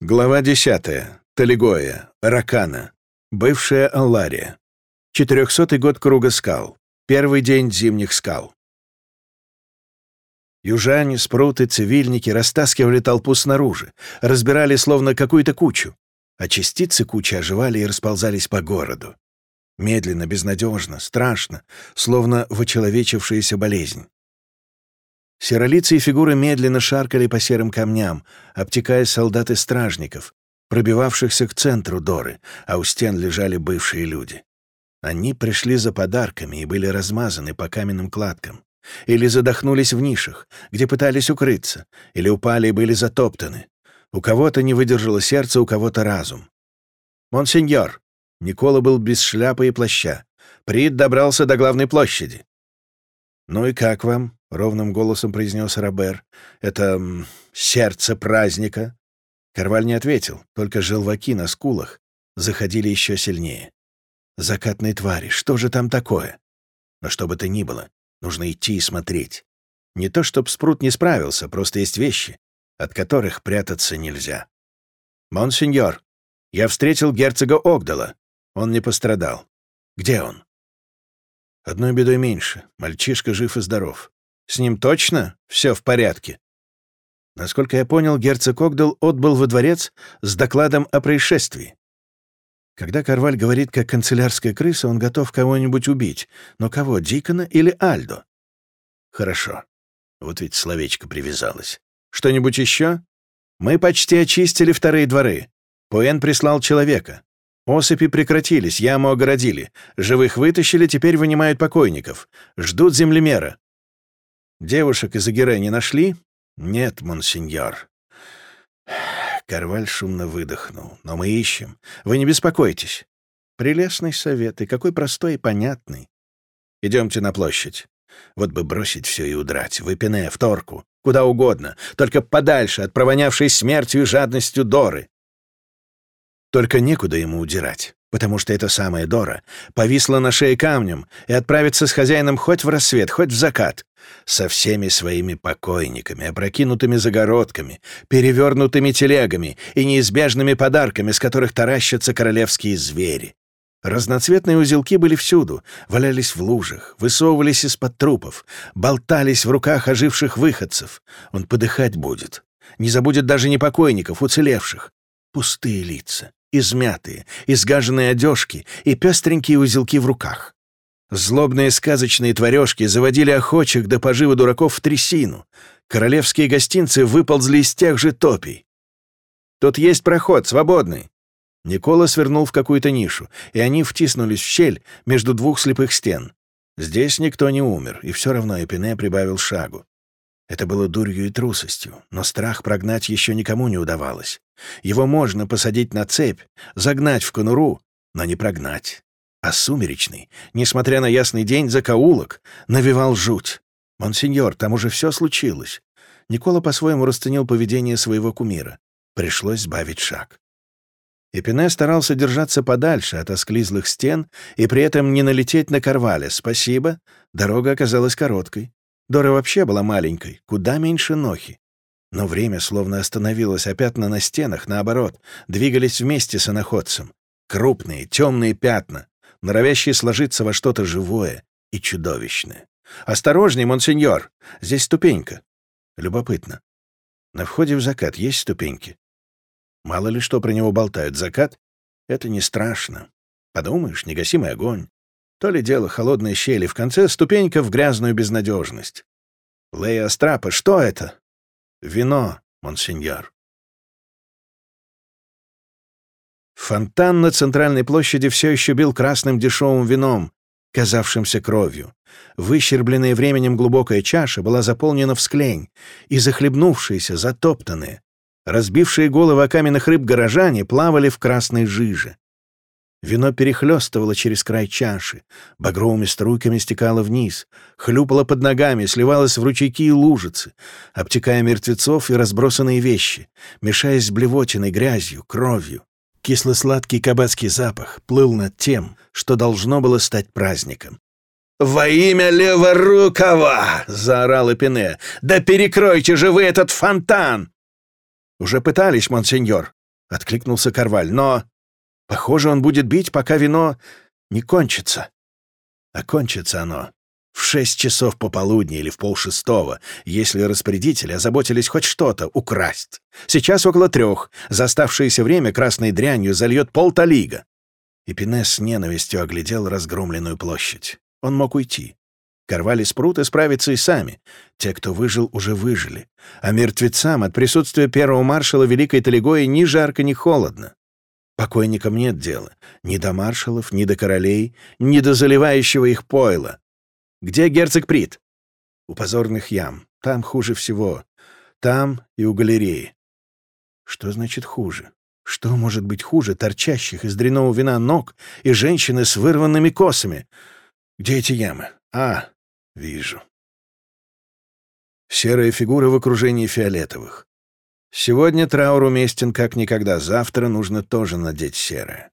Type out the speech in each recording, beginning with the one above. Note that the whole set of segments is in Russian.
Глава 10. Талигоя. Ракана. Бывшая Аллария. 400 год Круга скал. Первый день зимних скал. Южане, спруты, цивильники растаскивали толпу снаружи, разбирали словно какую-то кучу, а частицы кучи оживали и расползались по городу. Медленно, безнадежно, страшно, словно вычеловечившаяся болезнь. Серолицые фигуры медленно шаркали по серым камням, обтекая солдаты стражников, пробивавшихся к центру Доры, а у стен лежали бывшие люди. Они пришли за подарками и были размазаны по каменным кладкам. Или задохнулись в нишах, где пытались укрыться, или упали и были затоптаны. У кого-то не выдержало сердце, у кого-то разум. «Монсеньор!» Никола был без шляпы и плаща. Прид добрался до главной площади. «Ну и как вам?» — ровным голосом произнес Робер. «Это сердце праздника». Карваль не ответил, только желваки на скулах заходили еще сильнее. «Закатные твари, что же там такое?» Но что бы то ни было, нужно идти и смотреть. Не то, чтоб Спрут не справился, просто есть вещи, от которых прятаться нельзя. «Монсеньор, я встретил герцога Огдала. Он не пострадал. Где он?» «Одной бедой меньше. Мальчишка жив и здоров. С ним точно все в порядке?» Насколько я понял, герцог Огдал отбыл во дворец с докладом о происшествии. Когда Карваль говорит, как канцелярская крыса, он готов кого-нибудь убить. Но кого, Дикона или Альдо? Хорошо. Вот ведь словечко привязалось. Что-нибудь еще? Мы почти очистили вторые дворы. Пуэн прислал человека. Осыпи прекратились, яму огородили. Живых вытащили, теперь вынимают покойников. Ждут землемера. Девушек из Агире не нашли? Нет, монсеньор. Карваль шумно выдохнул. Но мы ищем. Вы не беспокойтесь. Прелестный совет, и какой простой и понятный. Идемте на площадь. Вот бы бросить все и удрать, в Эпине, в Торку, куда угодно, только подальше от провонявшей смертью и жадностью Доры. Только некуда ему удирать потому что эта самая Дора повисла на шее камнем и отправится с хозяином хоть в рассвет, хоть в закат, со всеми своими покойниками, опрокинутыми загородками, перевернутыми телегами и неизбежными подарками, с которых таращатся королевские звери. Разноцветные узелки были всюду, валялись в лужах, высовывались из-под трупов, болтались в руках оживших выходцев. Он подыхать будет. Не забудет даже непокойников, уцелевших. Пустые лица, измятые, изгаженные одежки и пестренькие узелки в руках. Злобные сказочные тварешки заводили охочих до пожива дураков в трясину. Королевские гостинцы выползли из тех же топий. «Тут есть проход, свободный!» Никола свернул в какую-то нишу, и они втиснулись в щель между двух слепых стен. Здесь никто не умер, и все равно Эпине прибавил шагу. Это было дурью и трусостью, но страх прогнать еще никому не удавалось. Его можно посадить на цепь, загнать в конуру, но не прогнать. А сумеречный, несмотря на ясный день, закоулок, навевал жуть. «Монсеньор, там уже все случилось». Никола по-своему расценил поведение своего кумира. Пришлось сбавить шаг. Эпине старался держаться подальше от осклизлых стен и при этом не налететь на Карваля. Спасибо, дорога оказалась короткой. Дора вообще была маленькой, куда меньше Нохи. Но время словно остановилось, а пятна на стенах, наоборот, двигались вместе с иноходцем. Крупные, темные пятна, норовящие сложиться во что-то живое и чудовищное. «Осторожней, монсеньор! Здесь ступенька!» Любопытно. На входе в закат есть ступеньки? Мало ли что про него болтают. Закат — это не страшно. Подумаешь, негасимый огонь. То ли дело холодной щели, в конце ступенька в грязную безнадежность. Лея Астрапа, что это? Вино, монсеньор. Фонтан на центральной площади все еще бил красным дешевым вином, казавшимся кровью. Выщербленная временем глубокая чаша была заполнена в склень, и захлебнувшиеся, затоптанные, разбившие головы о каменных рыб горожане плавали в красной жиже. Вино перехлестывало через край чаши, багровыми струйками стекало вниз, хлюпало под ногами, сливалось в ручейки и лужицы, обтекая мертвецов и разбросанные вещи, мешаясь с блевотиной, грязью, кровью. Кисло-сладкий кабацкий запах плыл над тем, что должно было стать праздником. «Во имя Леворукова!» — заорал Эпине. «Да перекройте же вы этот фонтан!» «Уже пытались, монсеньор. — откликнулся Карваль. «Но, похоже, он будет бить, пока вино не кончится. А кончится оно в шесть часов пополудни или в полшестого, если распорядители озаботились хоть что-то украсть. Сейчас около трех. За оставшееся время красной дрянью зальет полталига. И Пинес с ненавистью оглядел разгромленную площадь. Он мог уйти. Карвали спрут и справиться и сами. Те, кто выжил, уже выжили. А мертвецам от присутствия первого маршала Великой Талигои ни жарко, ни холодно. Покойникам нет дела. Ни до маршалов, ни до королей, ни до заливающего их пойла. Где герцог Прит? У позорных ям. Там хуже всего. Там и у галереи. Что значит хуже? Что может быть хуже торчащих из дряного вина ног и женщины с вырванными косами? Где эти ямы? А, вижу. Серая фигура в окружении фиолетовых. Сегодня траур уместен как никогда, завтра нужно тоже надеть серое.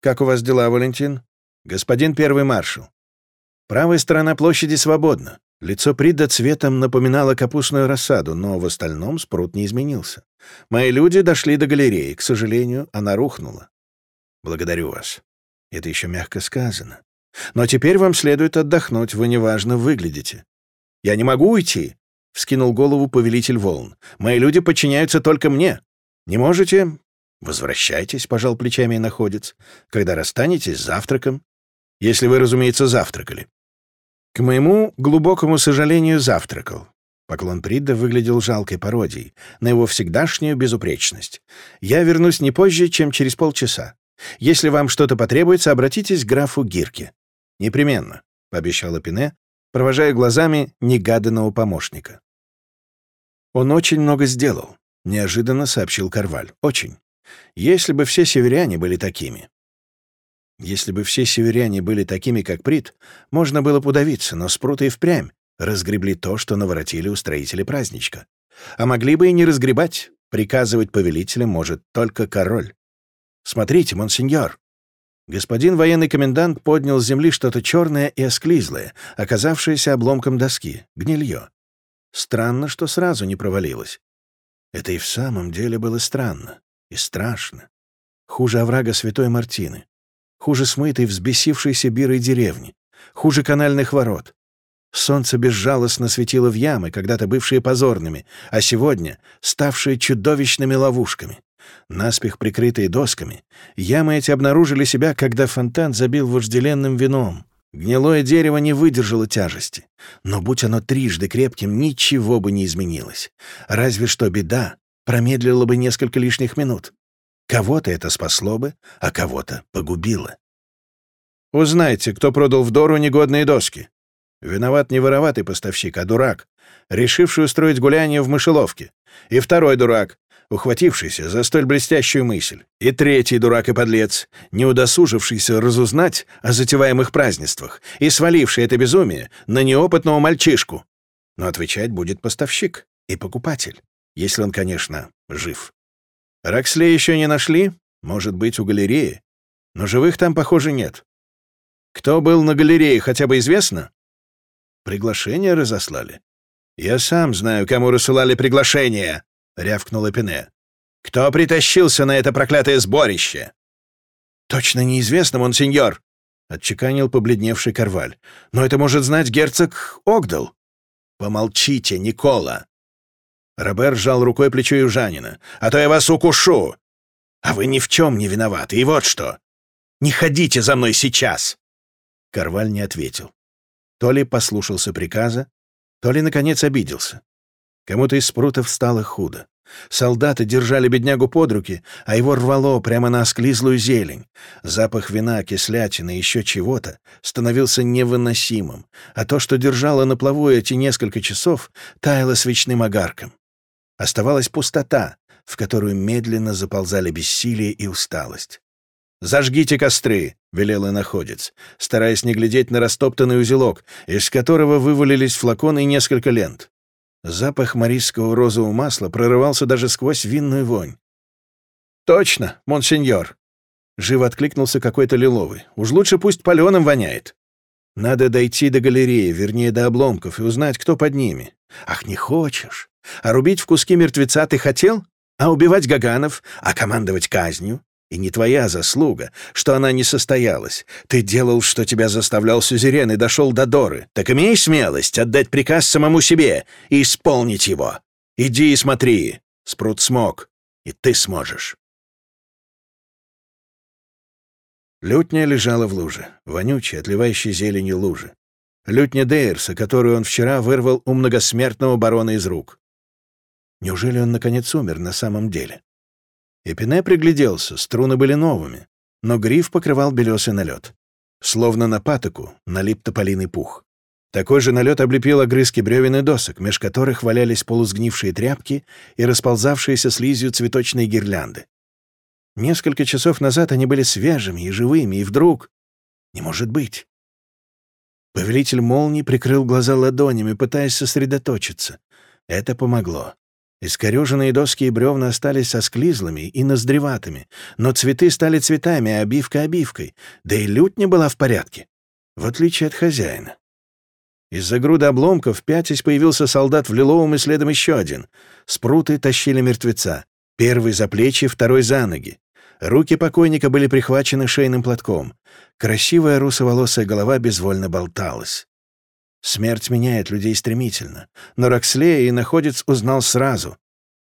«Как у вас дела, Валентин?» «Господин первый маршал, Правая сторона площади свободна. Лицо Прида цветом напоминало капустную рассаду, но в остальном спрут не изменился. Мои люди дошли до галереи. К сожалению, она рухнула. Благодарю вас. Это еще мягко сказано. Но теперь вам следует отдохнуть, вы неважно выглядите. Я не могу уйти, — вскинул голову повелитель волн. Мои люди подчиняются только мне. Не можете? Возвращайтесь, — пожал плечами находец. Когда расстанетесь, завтраком. Если вы, разумеется, завтракали. К моему глубокому сожалению, завтракал. Поклон Придда выглядел жалкой пародией на его всегдашнюю безупречность. «Я вернусь не позже, чем через полчаса. Если вам что-то потребуется, обратитесь к графу Гирке». «Непременно», — пообещала Пине, провожая глазами негаданного помощника. «Он очень много сделал», — неожиданно сообщил Карваль. «Очень. Если бы все северяне были такими». Если бы все северяне были такими, как Прит, можно было бы удавиться, но спруты и впрямь разгребли то, что наворотили устроители праздничка. А могли бы и не разгребать. Приказывать повелителям может только король. «Смотрите, монсеньор!» Господин военный комендант поднял с земли что-то черное и осклизлое, оказавшееся обломком доски, гнилье. Странно, что сразу не провалилось. Это и в самом деле было странно и страшно. Хуже оврага Святой Мартины хуже смытой, взбесившейся бирой деревни, хуже канальных ворот. Солнце безжалостно светило в ямы, когда-то бывшие позорными, а сегодня ставшие чудовищными ловушками. Наспех прикрытые досками, ямы эти обнаружили себя, когда фонтан забил вожделенным вином. Гнилое дерево не выдержало тяжести. Но будь оно трижды крепким, ничего бы не изменилось. Разве что беда промедлила бы несколько лишних минут. Кого-то это спасло бы, а кого-то погубило. Узнайте, кто продал в Дору негодные доски. Виноват не вороватый поставщик, а дурак, решивший устроить гуляние в мышеловке. И второй дурак, ухватившийся за столь блестящую мысль. И третий дурак и подлец, не удосужившийся разузнать о затеваемых празднествах и сваливший это безумие на неопытного мальчишку. Но отвечать будет поставщик и покупатель, если он, конечно, жив. Роксли еще не нашли? Может быть, у галереи? Но живых там, похоже, нет. Кто был на галерее, хотя бы известно? Приглашение разослали. Я сам знаю, кому рассылали приглашение, рявкнула Пене. Кто притащился на это проклятое сборище? Точно неизвестно, монсеньор, отчеканил побледневший Карваль. Но это может знать герцог Огдал. Помолчите, Никола, Робер сжал рукой плечо южанина. «А то я вас укушу! А вы ни в чем не виноваты, и вот что! Не ходите за мной сейчас!» Карваль не ответил. То ли послушался приказа, то ли, наконец, обиделся. Кому-то из спрутов стало худо. Солдаты держали беднягу под руки, а его рвало прямо на осклизлую зелень. Запах вина, кислятины и еще чего-то становился невыносимым, а то, что держало на плаву эти несколько часов, таяло свечным огарком. Оставалась пустота, в которую медленно заползали бессилие и усталость. «Зажгите костры!» — велел иноходец, стараясь не глядеть на растоптанный узелок, из которого вывалились флаконы и несколько лент. Запах марийского розового масла прорывался даже сквозь винную вонь. «Точно, монсеньор!» Живо откликнулся какой-то лиловый. «Уж лучше пусть паленым воняет!» «Надо дойти до галереи, вернее, до обломков, и узнать, кто под ними». «Ах, не хочешь? А рубить в куски мертвеца ты хотел? А убивать Гаганов, а командовать казнью? И не твоя заслуга, что она не состоялась. Ты делал, что тебя заставлял Сюзерен и дошел до Доры. Так имей смелость отдать приказ самому себе и исполнить его. Иди и смотри. Спрут смог, и ты сможешь. Лютня лежала в луже, вонючей, отливающей зеленью лужи. Лютня Дейерса, которую он вчера вырвал у многосмертного барона из рук. Неужели он, наконец, умер на самом деле? Эпине пригляделся, струны были новыми, но гриф покрывал белесый налет. Словно на патоку налип тополиный пух. Такой же налет облепил огрызки бревен и досок, меж которых валялись полусгнившие тряпки и расползавшиеся слизью цветочные гирлянды. Несколько часов назад они были свежими и живыми, и вдруг... Не может быть. Повелитель молний прикрыл глаза ладонями, пытаясь сосредоточиться. Это помогло. Искореженные доски и бревна остались осклизлыми и ноздреватыми, но цветы стали цветами, а обивка — обивкой, да и лютня была в порядке, в отличие от хозяина. Из-за груды обломков пятясь появился солдат в лиловом и следом еще один. Спруты тащили мертвеца. Первый за плечи, второй за ноги. Руки покойника были прихвачены шейным платком. Красивая русоволосая голова безвольно болталась. Смерть меняет людей стремительно. Но Рокслея и находец узнал сразу.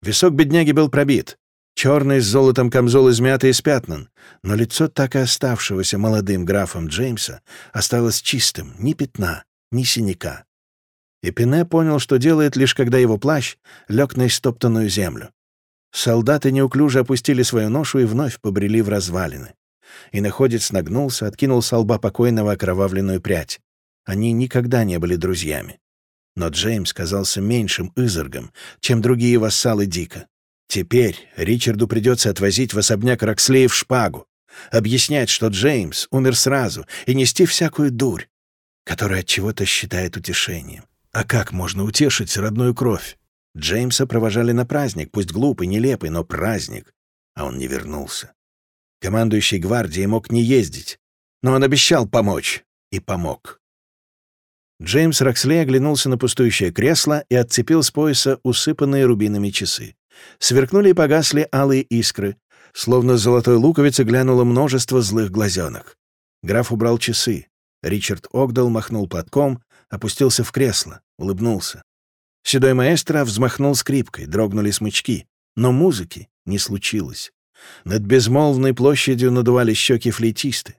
Висок бедняги был пробит. Черный с золотом камзол измятый и спятнан, но лицо так и оставшегося молодым графом Джеймса осталось чистым, ни пятна, ни синяка. И Пене понял, что делает, лишь когда его плащ лег на истоптанную землю. Солдаты неуклюже опустили свою ношу и вновь побрели в развалины. И находец нагнулся, откинул с лба покойного окровавленную прядь. Они никогда не были друзьями. Но Джеймс казался меньшим изергом, чем другие вассалы Дика. Теперь Ричарду придется отвозить в особняк Рокслеев шпагу, объяснять, что Джеймс умер сразу, и нести всякую дурь, которая от чего-то считает утешением. А как можно утешить родную кровь? Джеймса провожали на праздник, пусть глупый, нелепый, но праздник, а он не вернулся. Командующий гвардией мог не ездить, но он обещал помочь и помог. Джеймс Роксли оглянулся на пустующее кресло и отцепил с пояса усыпанные рубинами часы. Сверкнули и погасли алые искры, словно золотой луковицы глянуло множество злых глазенок. Граф убрал часы. Ричард Огдал махнул платком, опустился в кресло, улыбнулся. Седой маэстро взмахнул скрипкой, дрогнули смычки, но музыки не случилось. Над безмолвной площадью надували щеки флейтисты.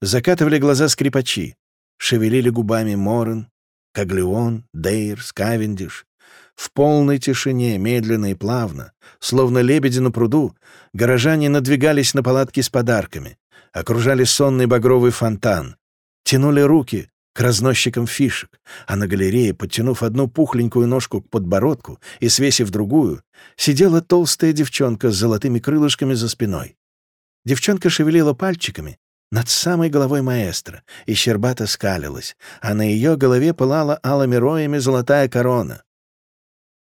Закатывали глаза скрипачи шевелили губами Морен, Каглеон, Дейр, Скавендиш. В полной тишине, медленно и плавно, словно лебеди на пруду, горожане надвигались на палатки с подарками, окружали сонный багровый фонтан, тянули руки к разносчикам фишек, а на галерее, подтянув одну пухленькую ножку к подбородку и свесив другую, сидела толстая девчонка с золотыми крылышками за спиной. Девчонка шевелила пальчиками, над самой головой маэстро, и щербато скалилась, а на ее голове пылала алыми роями золотая корона.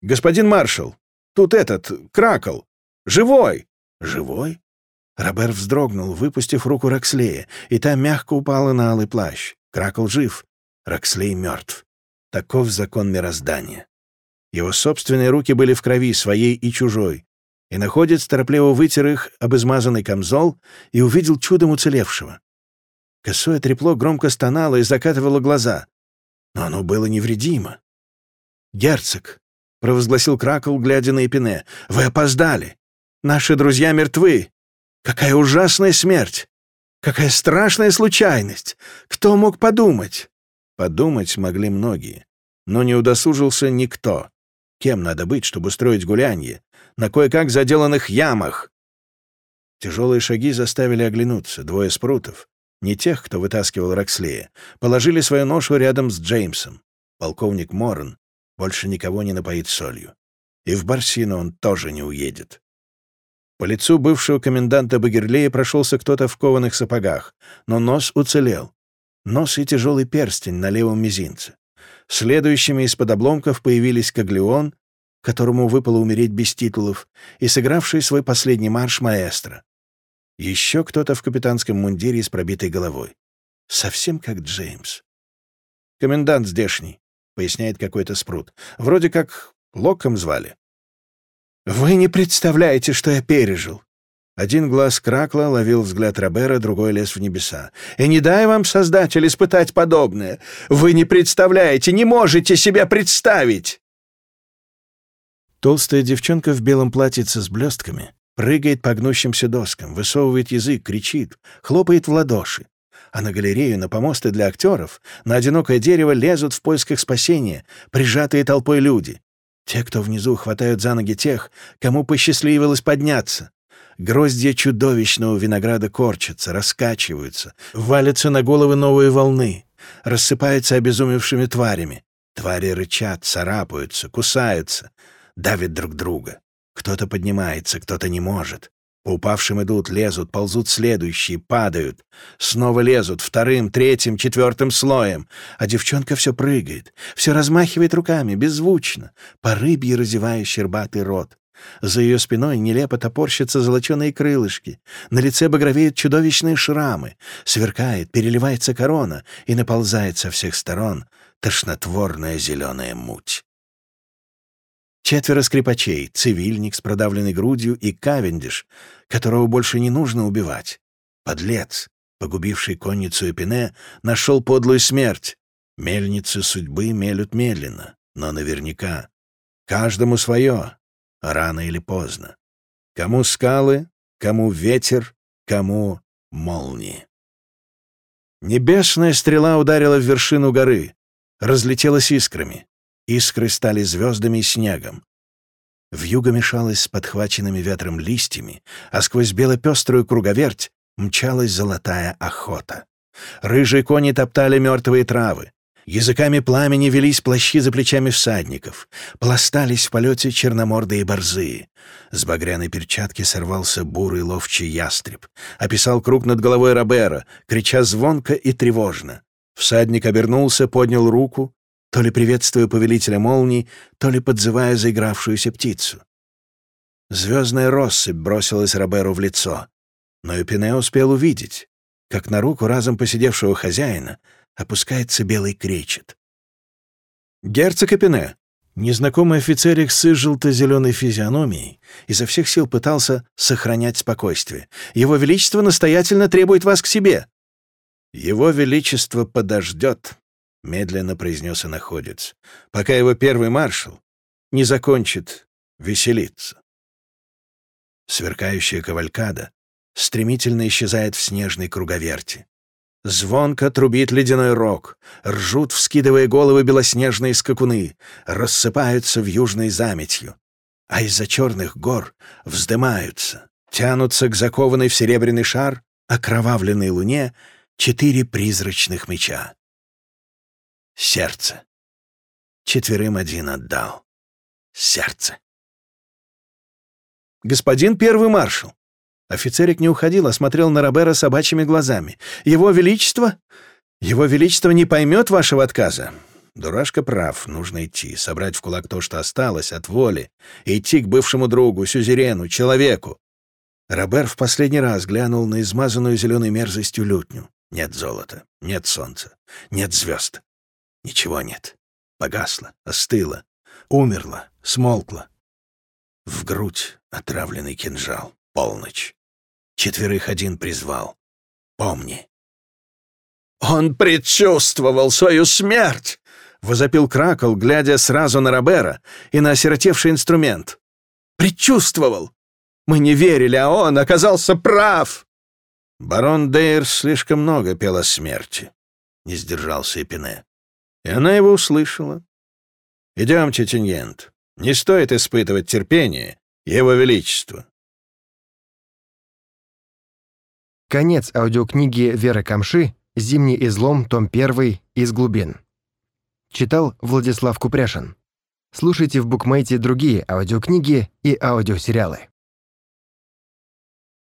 «Господин маршал, тут этот, Кракл! Живой!» «Живой?» Робер вздрогнул, выпустив руку Рокслея, и та мягко упала на алый плащ. Кракл жив, Рокслей мертв. Таков закон мироздания. Его собственные руки были в крови, своей и чужой, и находец торопливо вытер их об измазанный камзол и увидел чудом уцелевшего. Косое трепло громко стонало и закатывало глаза, но оно было невредимо. «Герцог», — провозгласил Кракл, глядя на Эпине, — «вы опоздали. Наши друзья мертвы. Какая ужасная смерть! Какая страшная случайность! Кто мог подумать?» Подумать могли многие, но не удосужился никто. Кем надо быть, чтобы устроить гулянье? На кое-как заделанных ямах. Тяжелые шаги заставили оглянуться. Двое спрутов, не тех, кто вытаскивал Рокслея, положили свою ношу рядом с Джеймсом. Полковник Моррен больше никого не напоит солью. И в Барсину он тоже не уедет. По лицу бывшего коменданта Багерлея прошелся кто-то в кованых сапогах, но нос уцелел. Нос и тяжелый перстень на левом мизинце. Следующими из-под обломков появились Каглеон которому выпало умереть без титулов, и сыгравший свой последний марш маэстро. Еще кто-то в капитанском мундире с пробитой головой. Совсем как Джеймс. «Комендант здешний», — поясняет какой-то спрут. «Вроде как Локом звали». Вы не представляете, что я пережил. Один глаз Кракла ловил взгляд Робера, другой лез в небеса. «И не дай вам, Создатель, испытать подобное! Вы не представляете, не можете себя представить!» Толстая девчонка в белом платьице с блестками прыгает по гнущимся доскам, высовывает язык, кричит, хлопает в ладоши. А на галерею, на помосты для актеров, на одинокое дерево лезут в поисках спасения прижатые толпой люди. Те, кто внизу, хватают за ноги тех, кому посчастливилось подняться. Гроздья чудовищного винограда корчатся, раскачиваются, валятся на головы новые волны, рассыпаются обезумевшими тварями. Твари рычат, царапаются, кусаются, давят друг друга. Кто-то поднимается, кто-то не может. По упавшим идут, лезут, ползут следующие, падают. Снова лезут вторым, третьим, четвертым слоем. А девчонка все прыгает, все размахивает руками, беззвучно, по рыбье разевая щербатый рот. За ее спиной нелепо топорщатся золоченые крылышки. На лице багровеют чудовищные шрамы. Сверкает, переливается корона и наползает со всех сторон тошнотворная зеленая муть. Четверо скрипачей, цивильник с продавленной грудью и Кавендиш, которого больше не нужно убивать. Подлец, погубивший конницу Эпине, нашел подлую смерть. Мельницы судьбы мелют медленно, но наверняка. Каждому свое, рано или поздно. Кому скалы, кому ветер, кому молнии. Небесная стрела ударила в вершину горы, разлетелась искрами. Искры стали звездами и снегом. Вьюга мешалась с подхваченными ветром листьями, а сквозь белопеструю круговерть мчалась золотая охота. Рыжие кони топтали мертвые травы. Языками пламени велись плащи за плечами всадников. Пластались в полете черномордые борзые. С багряной перчатки сорвался бурый ловчий ястреб. Описал круг над головой Робера, крича звонко и тревожно. Всадник обернулся, поднял руку, то ли приветствуя повелителя молний, то ли подзывая заигравшуюся птицу. Звездная россыпь бросилась Роберу в лицо, но Эпине успел увидеть, как на руку разом посидевшего хозяина — опускается белый кречет. «Герцог Эпине!» Незнакомый офицерик с желто-зеленой физиономией изо всех сил пытался сохранять спокойствие. «Его Величество настоятельно требует вас к себе!» «Его Величество подождет», — медленно произнес иноходец, «пока его первый маршал не закончит веселиться». Сверкающая кавалькада стремительно исчезает в снежной круговерти. Звонко трубит ледяной рог, ржут, вскидывая головы белоснежные скакуны, рассыпаются в южной заметью. А из-за черных гор вздымаются, тянутся к закованной в серебряный шар окровавленной луне четыре призрачных меча. Сердце. Четверым один отдал. Сердце. «Господин первый маршал, Офицерик не уходил, а смотрел на Робера собачьими глазами. «Его Величество? Его Величество не поймет вашего отказа?» Дурашка прав, нужно идти, собрать в кулак то, что осталось, от воли, идти к бывшему другу, сюзерену, человеку. Робер в последний раз глянул на измазанную зеленой мерзостью лютню. Нет золота, нет солнца, нет звезд. Ничего нет. Погасло, остыло, умерло, смолкло. В грудь отравленный кинжал. Полночь. Четверых один призвал. Помни. «Он предчувствовал свою смерть!» — возопил Кракл, глядя сразу на Робера и на осиротевший инструмент. «Предчувствовал! Мы не верили, а он оказался прав!» Барон Дейр слишком много пел о смерти, — не сдержался Эпине. И она его услышала. «Идемте, Тиньент. Не стоит испытывать терпение Его Величества. Конец аудиокниги Веры Камши «Зимний излом. Том 1. Из глубин». Читал Владислав Купряшин. Слушайте в букмейте другие аудиокниги и аудиосериалы.